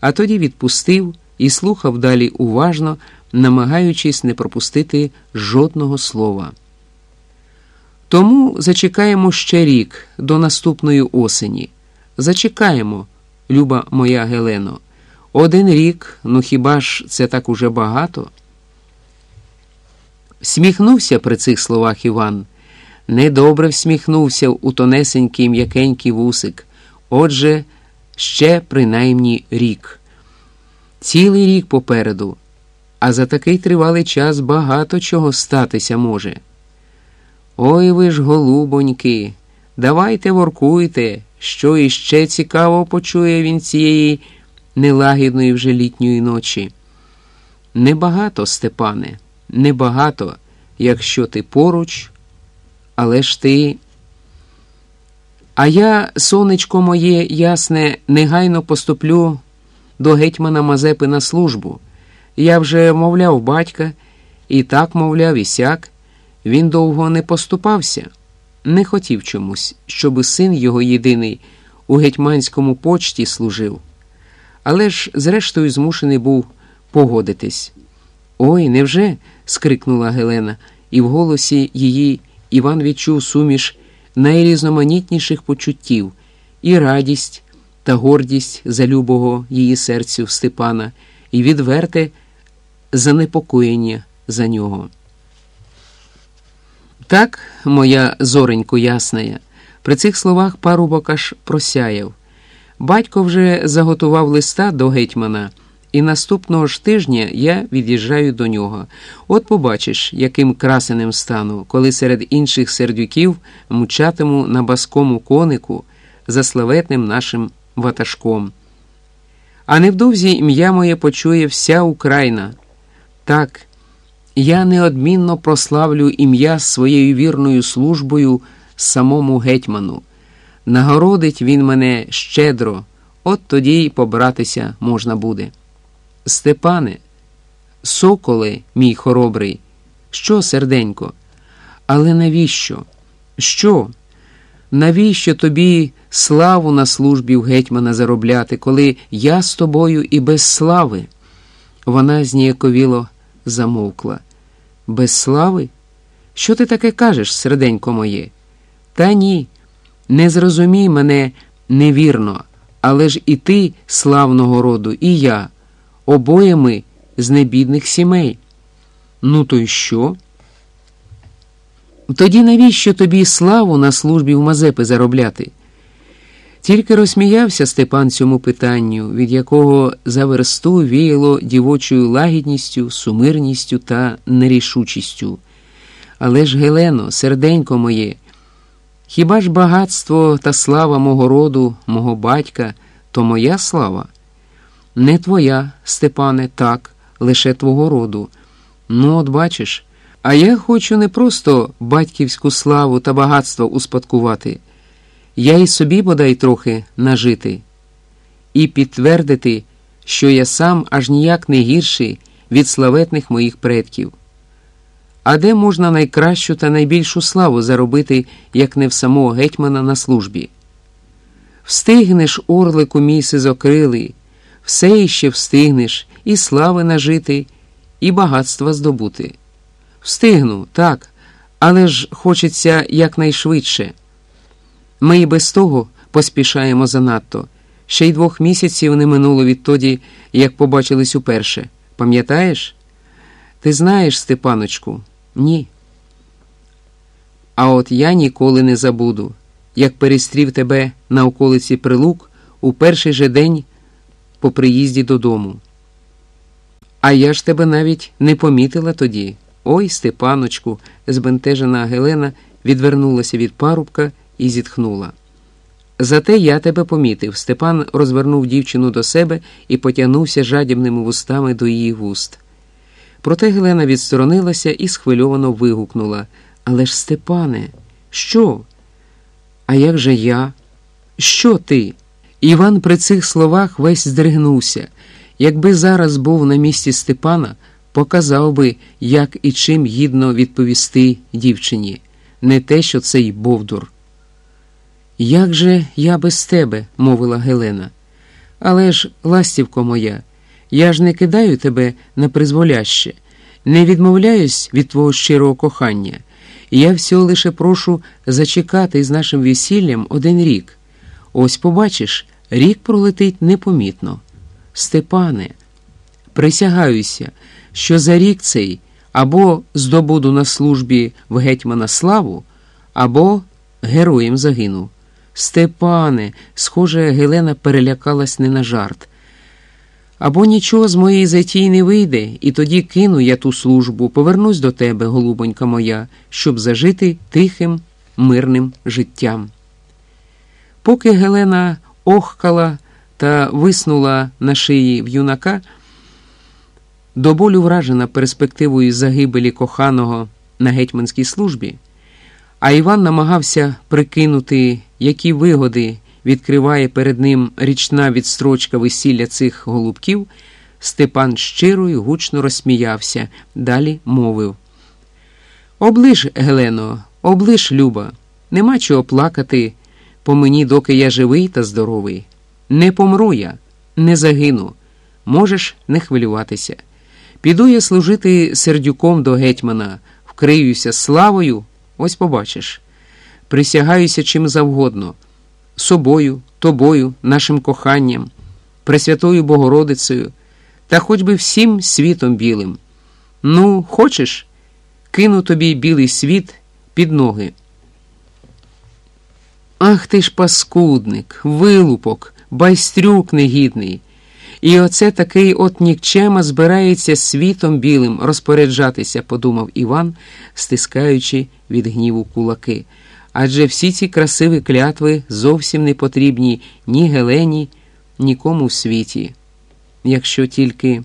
а тоді відпустив і слухав далі уважно, намагаючись не пропустити жодного слова. Тому зачекаємо ще рік до наступної осені. Зачекаємо, люба моя Гелено. Один рік, ну хіба ж це так уже багато? Всміхнувся при цих словах Іван. Недобре всміхнувся у тонесенький м'якенький вусик. Отже, ще принаймні рік. Цілий рік попереду, а за такий тривалий час багато чого статися може. Ой ви ж, голубоньки, давайте воркуйте, що іще цікаво почує він цієї нелагідної вже літньої ночі. Небагато, Степане, небагато, якщо ти поруч, але ж ти. А я, сонечко моє ясне, негайно поступлю до гетьмана Мазепи на службу. Я вже мовляв батька, і так мовляв, і сяк. Він довго не поступався, не хотів чомусь, щоби син його єдиний у гетьманському почті служив. Але ж, зрештою, змушений був погодитись. Ой, невже? скрикнула Гелена, і в голосі її Іван відчув суміш найрізноманітніших почуттів і радість та гордість за любого її серцю Степана, і відверте занепокоєння за нього. Так, моя зоренько ясная, при цих словах парубок аж просяяв. Батько вже заготував листа до гетьмана, і наступного ж тижня я від'їжджаю до нього. От побачиш, яким красеним стану, коли серед інших сердюків мучатиму на баскому конику за славетним нашим ватажком. А невдовзі ім'я моє почує вся Україна. Так, я неодмінно прославлю ім'я своєю вірною службою самому гетьману. Нагородить він мене щедро, от тоді й побратися можна буде. Степане, соколе, мій хоробрий, що, серденько? Але навіщо? Що? Навіщо тобі славу на службі в гетьмана заробляти, коли я з тобою і без слави? Вона зніяковіло замовкла. Без слави? Що ти таке кажеш, серденько моє? Та ні, не зрозумій мене невірно, але ж і ти славного роду, і я, обоє ми з небідних сімей. Ну, то й що? Тоді навіщо тобі славу на службі в Мазепи заробляти? Тільки розсміявся Степан цьому питанню, від якого за версту віяло дівочою лагідністю, сумирністю та нерішучістю. Але ж, Гелено, серденько моє, хіба ж багатство та слава мого роду, мого батька, то моя слава? Не твоя, Степане, так, лише твого роду. Ну, от бачиш, а я хочу не просто батьківську славу та багатство успадкувати я й собі бодай трохи нажити, і підтвердити, що я сам аж ніяк не гірший від славетних моїх предків. А де можна найкращу та найбільшу славу заробити, як не в самого гетьмана на службі? Встигнеш, орлику мій сизокрилий, все іще встигнеш і слави нажити, і багатства здобути. Встигну, так, але ж хочеться якнайшвидше. Ми і без того поспішаємо занадто. Ще й двох місяців не минуло відтоді, як побачились уперше. Пам'ятаєш? Ти знаєш, Степаночку? Ні. А от я ніколи не забуду, як перестрів тебе на околиці Прилук у перший же день по приїзді додому. А я ж тебе навіть не помітила тоді. Ой, Степаночку, збентежена Гелена відвернулася від парубка і зітхнула. Зате я тебе помітив. Степан розвернув дівчину до себе і потягнувся жадібними вустами до її вуст. Проте Гелена відсторонилася і схвильовано вигукнула Але ж, Степане, що? А як же я? Що ти? Іван при цих словах весь здригнувся. Якби зараз був на місці Степана, показав би, як і чим гідно відповісти дівчині, не те, що цей Бовдур. Як же я без тебе, мовила Гелена. Але ж, ластівко моя, я ж не кидаю тебе на призволяще, не відмовляюсь від твого щирого кохання. Я всього лише прошу зачекати з нашим весіллям один рік. Ось побачиш, рік пролетить непомітно. Степане, присягаюся, що за рік цей або здобуду на службі в гетьмана славу, або героєм загину. Степане, схоже, Гелена перелякалась не на жарт. Або нічого з моєї затії не вийде, і тоді кину я ту службу, повернусь до тебе, голубонька моя, щоб зажити тихим, мирним життям. Поки Гелена охкала та виснула на шиї в юнака, до болю вражена перспективою загибелі коханого на гетьманській службі, а Іван намагався прикинути, які вигоди відкриває перед ним річна відстрочка весілля цих голубків, Степан щиро й гучно розсміявся, далі мовив. Оближ, Гелено, оближ, Люба, нема чого плакати по мені, доки я живий та здоровий. Не помру я, не загину. Можеш не хвилюватися. Піду я служити сердюком до гетьмана, вкриюся славою, ось побачиш. Присягаюся чим завгодно собою, тобою, нашим коханням, Пресвятою Богородицею та хоч би всім світом білим. Ну, хочеш, кину тобі білий світ під ноги. Ах ти ж паскудник, вилупок, байстрюк негідний. І оце такий от нікчема збирається світом білим розпоряджатися, подумав Іван, стискаючи від гніву кулаки. Адже всі ці красиві клятви зовсім не потрібні ні Гелені, нікому в світі, якщо тільки.